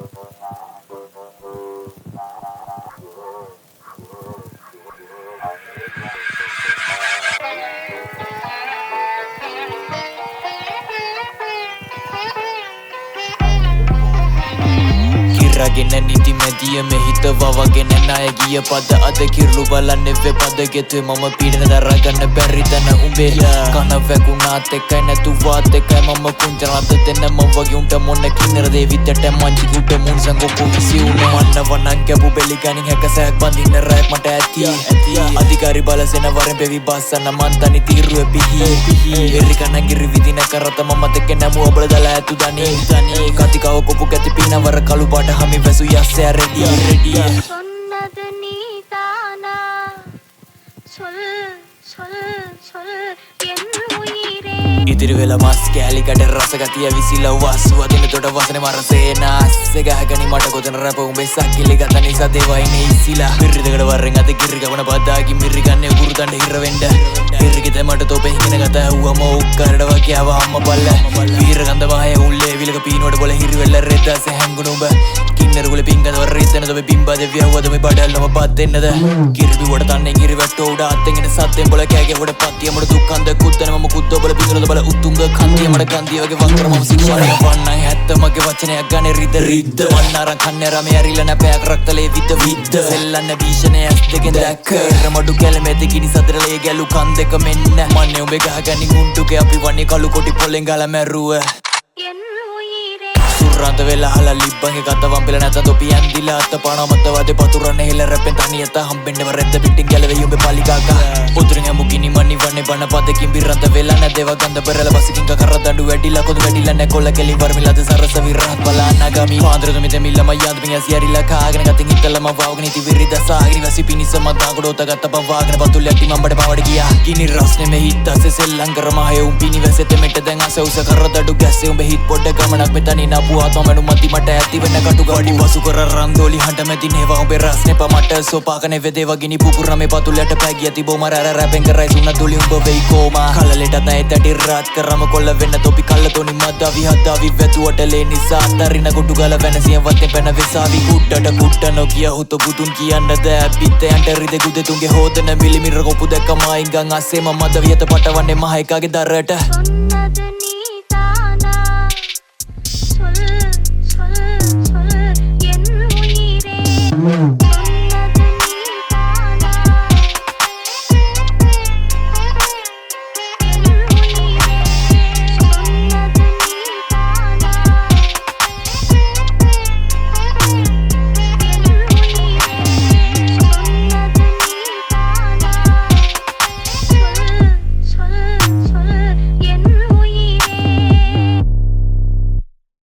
Thank you. කිරගෙන නිති මැදිය මෙහිත වවගෙන ණය ගිය පද අද කිරලු බලන්න වෙ පදගෙත මම පීඩන දරගන්න බැරිතන උඹේ කන වැකුණාත් එකයි නැතුවාත් එකයි මම කුංචනත දෙන්න මම වගේ උන්ට මොන්න කින්නර දේවිතට මංචි කුට මුන් සංගොප්පු විසි උන. මන්න වනන් කැපු බෙලිගනින් හැකසැක් බඳින්න රැක් මට ඇති. අධිකාරි බලසෙන වරෙන් පෙවි බස්සන්න මන්තනි තීරුව පිහි. එරිකන ගිරි විදින කරත මම දෙක නැමු ඔබල දලා ඇතු දනී. දනී කතිකාව කොපු ගැති පිනවර කළු පාට හමි වැසු යස්සය රෙඩිය රෙඩිය சொன்னது நீதானா சொல் சொல் சொல் என் உயிரே ඉදිරි වෙල මස් කෑලිකට රසගතිය විසිල වස්සුව දින තොට වසන මරසේ නාස්ස ගහගනි මට කොතන රැප උඹේ සක්කිලි ගත නිසා දේවයින ඉසිලා පිරිදකට වරෙන් අද කිරිගවන පදාගි මිරිගන්න ගුරුතන්ට හිරවෙන්ඩ හිරිගෙත මට තොප හිගෙන ගත හුවම උක්කරට වකියාව අම්ම බල්ල වීරගන්ද මහය උල්ලේ විලක පීනොට බොල හිරිවෙල්ල රෙදස හැංගුණුබ කින්නරගුල පිංගදව රේතන තොබ පිම්බද ව්‍යවදම බඩල්ලම පත්වෙන්නද කිරිබි ොට තන්න ගිරි වැටෝඩ අත්තගෙන සත්තෙන් බොල කෑගෙවට පත්තියමට දුක්කන්ද කුත්තනම කුත්තබල පිදුරද බල උත්තුංග කන්දියමට කන්දියවගේ වංකරම සිංහලය වන්න ඇත්තමගේ වචනයක් ගන රිද රිද්ද වන්නරන් කන්නරම ඇරිලන පෑක් රක්තලේ විත විද්ද සෙල්ලන්න භීෂණය ඇස් දෙකෙන් දැක්ක එරමඩු කැලමෙද කිනි සදරලේ ගැලු කන් දෙක මෙන්න මන්න උඹේ ගහගැනි උන්ටුක අපි වන්නේ කළු කොටි පොලෙන් ගල මැරුව என் රඳ වෙලා හලා ලිබ්බගේ ගත වම්බෙල නැත තොපි ඇන්දිලා අත පාන මතවාද පතුරන්න හෙල රැපෙන් තනියත හම්බෙන්නව රැද්ද පිටින් ගැලවෙ යුඹ පලිකාක උතුරෙන් මුගිනි මනි වන්නේ බන පදකින් බිරඳ වෙලා නැදේව ගඳ බරල බසිකින් කර දඬු වැඩිලා කොඳු වැඩිලා නැකොල්ල ගෙලි වර්මිලාද සරස විරහත් බලා නගමි පාන්දර දුමි දෙමිල්ලම යාද මිය සියරිලා කාගෙන ගතින් ඉතලම වාගෙන ඉති විරිද සාගරි වැසි පිනිසම දාගඩෝත ගත්ත බවාගෙන පතුල් යටි මඹඩ ගිනි රස්නේ මෙ හිත් අසේ සෙල්ලම් කරමහය උන් පිනි වැසෙත මෙට දැන් අස උස කර දඩු ගැස්සේ උඹ හිත් පොඩ ගමනක් මෙතනි නපුවා තමනු මති මට ඇති වෙන කටු ගඩි. වසු කර රන්දෝලි හඬ මැති නේවා උඹේ රස්නේ පමට සෝපාකනේ වෙදේව ගිනි පුපුර මේ පතුල් යට පැගිය තිබෝ මර අර රැපෙන් කරයි සුන්න දුලි උඹ වෙයි කෝමා. කලලෙට නැයි තටි රාත් කරම කොල්ල වෙන්න තොපි කල්ල තොනි මද්දාවි හදාවි වැතුවට ලේ නිසා අතරින කොටු ගල වෙනසියෙන් වත්තේ පැන වෙසාවි. කුට්ටට කුට්ට නොකිය හුත පුතුන් කියන්න දෑ. පිත්තයන්ට රිද ගුදෙතුන්ගේ හෝදන මිලිමිර කොපු දැක්ක මායිංගන් පස්සේ මම්මද වියත පටවන්නේ මහ එකගේ දරට.